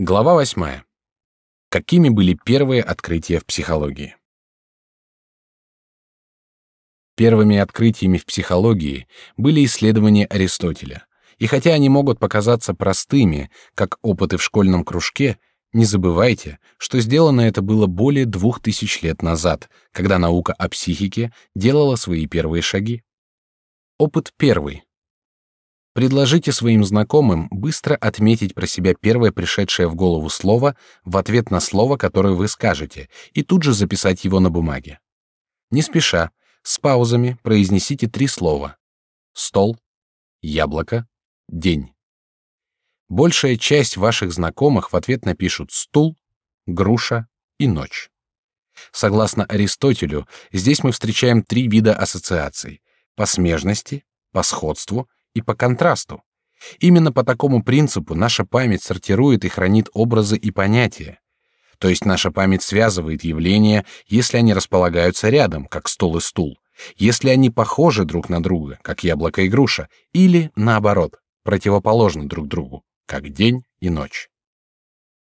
Глава восьмая. Какими были первые открытия в психологии? Первыми открытиями в психологии были исследования Аристотеля. И хотя они могут показаться простыми, как опыты в школьном кружке, не забывайте, что сделано это было более двух тысяч лет назад, когда наука о психике делала свои первые шаги. Опыт первый. Предложите своим знакомым быстро отметить про себя первое пришедшее в голову слово в ответ на слово, которое вы скажете, и тут же записать его на бумаге. Не спеша, с паузами произнесите три слова: стол, яблоко, день. Большая часть ваших знакомых в ответ напишут стул, груша и ночь. Согласно Аристотелю, здесь мы встречаем три вида ассоциаций: по смежности, по сходству и по контрасту. Именно по такому принципу наша память сортирует и хранит образы и понятия. То есть наша память связывает явления, если они располагаются рядом, как стол и стул, если они похожи друг на друга, как яблоко и груша, или наоборот, противоположны друг другу, как день и ночь.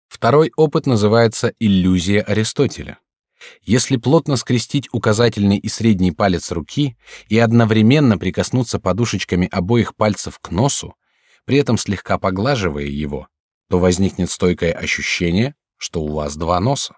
Второй опыт называется иллюзия Аристотеля. Если плотно скрестить указательный и средний палец руки и одновременно прикоснуться подушечками обоих пальцев к носу, при этом слегка поглаживая его, то возникнет стойкое ощущение, что у вас два носа.